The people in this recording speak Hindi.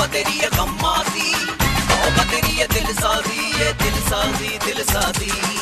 बतेरी है गम्माजी ओ बतेरी है दिल साजी ये दिल साजी दिल साजी।